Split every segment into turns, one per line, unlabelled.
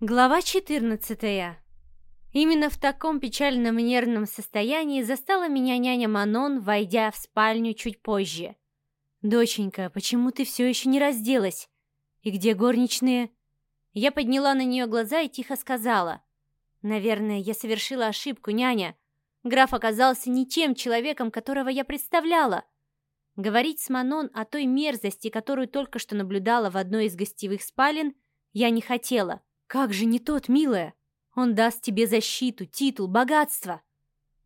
Глава 14. Именно в таком печальном нервном состоянии застала меня няня Манон, войдя в спальню чуть позже. «Доченька, почему ты все еще не разделась? И где горничные?» Я подняла на нее глаза и тихо сказала. «Наверное, я совершила ошибку, няня. Граф оказался не тем человеком, которого я представляла. Говорить с Манон о той мерзости, которую только что наблюдала в одной из гостевых спален, я не хотела». «Как же не тот, милая? Он даст тебе защиту, титул, богатство.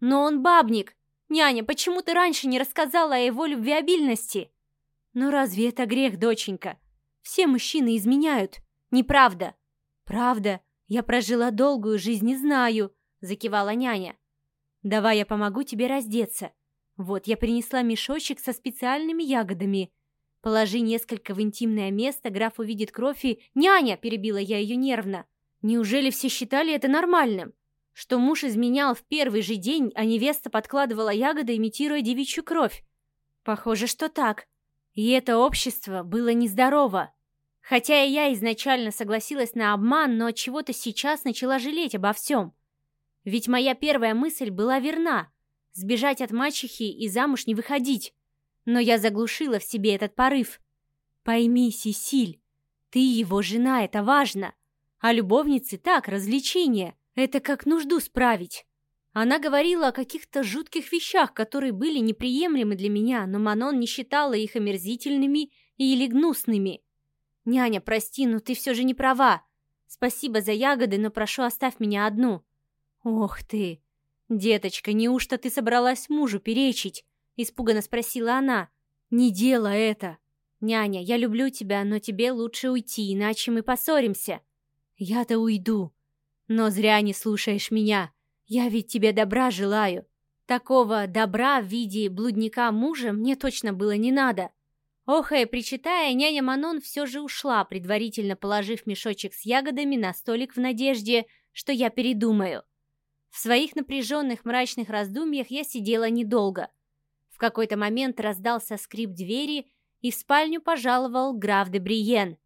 Но он бабник. Няня, почему ты раньше не рассказала о его любвеобильности?» «Но разве это грех, доченька? Все мужчины изменяют. Неправда». «Правда. Я прожила долгую жизнь и знаю», — закивала няня. «Давай я помогу тебе раздеться. Вот, я принесла мешочек со специальными ягодами. Положи несколько в интимное место, граф увидит кровь и... «Няня!» — перебила я ее нервно. Неужели все считали это нормальным? Что муж изменял в первый же день, а невеста подкладывала ягоды, имитируя девичью кровь? Похоже, что так. И это общество было нездорово. Хотя и я изначально согласилась на обман, но от чего-то сейчас начала жалеть обо всем. Ведь моя первая мысль была верна — сбежать от мачехи и замуж не выходить. Но я заглушила в себе этот порыв. Пойми, Сесиль, ты его жена, это важно. А любовницы так, развлечение. Это как нужду справить. Она говорила о каких-то жутких вещах, которые были неприемлемы для меня, но Манон не считала их омерзительными или гнусными. «Няня, прости, но ты все же не права. Спасибо за ягоды, но прошу, оставь меня одну». «Ох ты! Деточка, неужто ты собралась мужу перечить? — испуганно спросила она. «Не дело это!» «Няня, я люблю тебя, но тебе лучше уйти, иначе мы поссоримся». «Я-то уйду. Но зря не слушаешь меня. Я ведь тебе добра желаю. Такого добра в виде блудника мужа мне точно было не надо». Охая, причитая, няня Манон все же ушла, предварительно положив мешочек с ягодами на столик в надежде, что я передумаю. В своих напряженных мрачных раздумьях я сидела недолго — какой-то момент раздался скрип двери, и в спальню пожаловал граф де Бриен.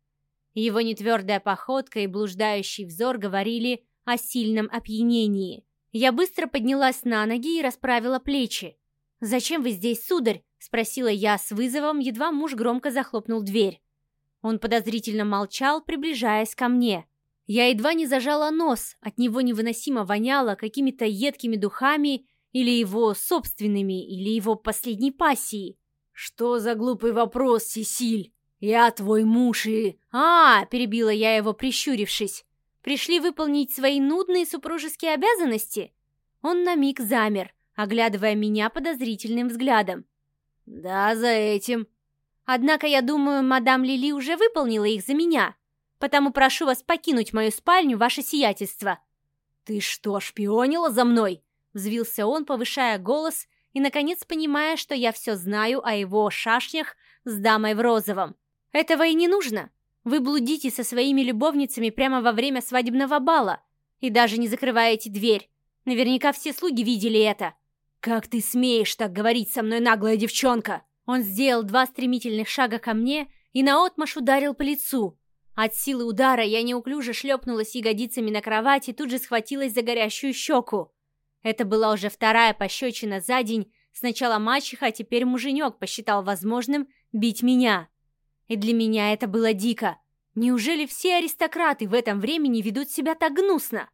Его нетвердая походка и блуждающий взор говорили о сильном опьянении. Я быстро поднялась на ноги и расправила плечи. «Зачем вы здесь, сударь?» — спросила я с вызовом, едва муж громко захлопнул дверь. Он подозрительно молчал, приближаясь ко мне. Я едва не зажала нос, от него невыносимо воняло какими-то едкими духами или его собственными, или его последней пассией? «Что за глупый вопрос, Сесиль? Я твой муж и...» «А!» — перебила я его, прищурившись. «Пришли выполнить свои нудные супружеские обязанности?» Он на миг замер, оглядывая меня подозрительным взглядом.
«Да, за этим».
«Однако, я думаю, мадам Лили уже выполнила их за меня, потому прошу вас покинуть мою спальню, ваше сиятельство».
«Ты что, шпионила за мной?»
Взвился он, повышая голос и, наконец, понимая, что я все знаю о его шашнях с дамой в розовом. «Этого и не нужно. Вы блудите со своими любовницами прямо во время свадебного бала и даже не закрываете дверь. Наверняка все слуги видели это».
«Как ты смеешь так говорить со мной, наглая девчонка?»
Он сделал два стремительных шага ко мне и наотмашь ударил по лицу. От силы удара я неуклюже шлепнулась ягодицами на кровать и тут же схватилась за горящую щеку. Это была уже вторая пощечина за день. Сначала мачеха, а теперь муженек посчитал возможным бить меня. И для меня это было дико. Неужели все аристократы в этом времени ведут себя так гнусно?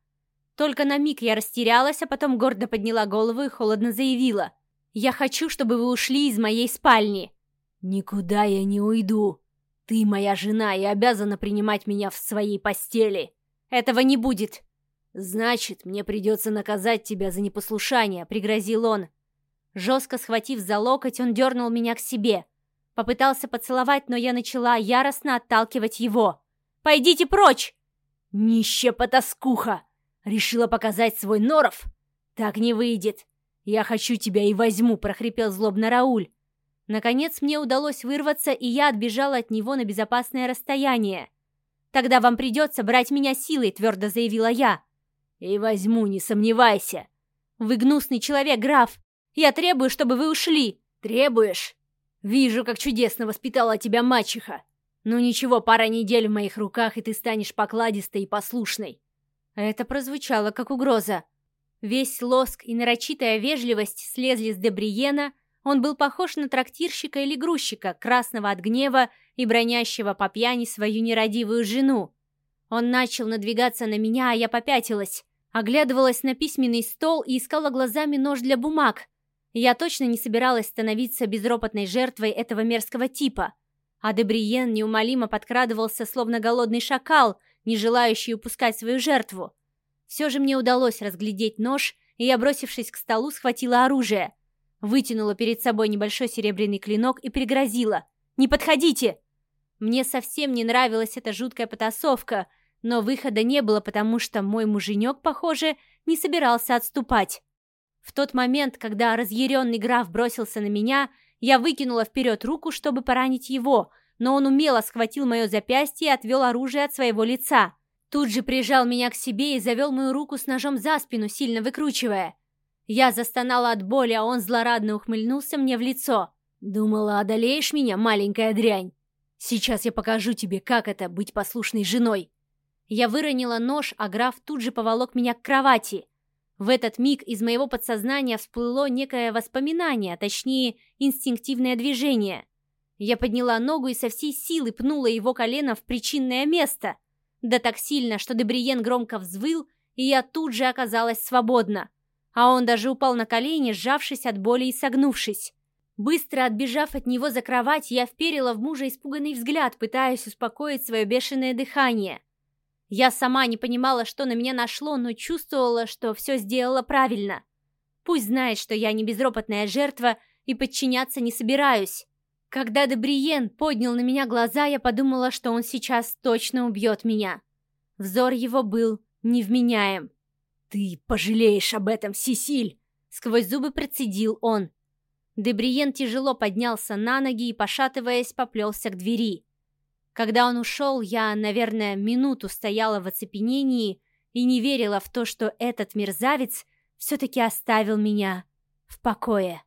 Только на миг я растерялась, а потом гордо подняла голову и холодно заявила. «Я хочу, чтобы вы ушли из моей спальни».
«Никуда я не уйду. Ты моя жена и обязана принимать меня в своей постели».
«Этого не будет.
«Значит, мне придется наказать тебя за непослушание», — пригрозил он.
Жестко схватив за локоть, он дернул меня к себе. Попытался поцеловать, но я начала яростно отталкивать его. «Пойдите прочь!»
«Нищая потаскуха! Решила показать свой норов? Так не выйдет! Я хочу тебя и возьму!» — прохрипел злобно Рауль.
Наконец мне удалось вырваться, и я отбежала от него на безопасное расстояние. «Тогда вам придется брать меня силой», — твердо заявила я.
«И возьму, не сомневайся!»
«Вы гнусный человек, граф! Я требую, чтобы вы ушли!»
«Требуешь? Вижу, как чудесно воспитала тебя мачеха! Ну ничего, пара недель в моих руках, и ты станешь покладистой и послушной.
Это прозвучало как угроза. Весь лоск и нарочитая вежливость слезли с Дебриена, он был похож на трактирщика или грузчика, красного от гнева и бронящего по пьяни свою нерадивую жену. Он начал надвигаться на меня, а я попятилась, оглядывалась на письменный стол и искала глазами нож для бумаг. Я точно не собиралась становиться безропотной жертвой этого мерзкого типа. А Дебриен неумолимо подкрадывался, словно голодный шакал, не желающий упускать свою жертву. Все же мне удалось разглядеть нож, и я, бросившись к столу, схватила оружие. Вытянула перед собой небольшой серебряный клинок и пригрозила. «Не подходите!» Мне совсем не нравилась эта жуткая потасовка, но выхода не было, потому что мой муженек, похоже, не собирался отступать. В тот момент, когда разъяренный граф бросился на меня, я выкинула вперед руку, чтобы поранить его, но он умело схватил мое запястье и отвел оружие от своего лица. Тут же прижал меня к себе и завел мою руку с ножом за спину, сильно выкручивая. Я застонала от боли, а он злорадно ухмыльнулся мне в лицо. «Думала, одолеешь меня, маленькая дрянь? Сейчас я покажу тебе, как это быть послушной женой». Я выронила нож, а граф тут же поволок меня к кровати. В этот миг из моего подсознания всплыло некое воспоминание, точнее, инстинктивное движение. Я подняла ногу и со всей силы пнула его колено в причинное место. Да так сильно, что Дебриен громко взвыл, и я тут же оказалась свободна. А он даже упал на колени, сжавшись от боли и согнувшись. Быстро отбежав от него за кровать, я вперила в мужа испуганный взгляд, пытаясь успокоить свое бешеное дыхание. Я сама не понимала, что на меня нашло, но чувствовала, что все сделала правильно. Пусть знает, что я не безропотная жертва и подчиняться не собираюсь. Когда Дебриен поднял на меня глаза, я подумала, что он сейчас точно убьет меня. Взор его был невменяем.
«Ты пожалеешь об этом, Сисиль!»
Сквозь зубы процедил он. Дебриен тяжело поднялся на ноги и, пошатываясь, поплелся к двери. Когда он ушел, я, наверное, минуту стояла в оцепенении и не верила в то, что этот мерзавец все-таки оставил меня в покое.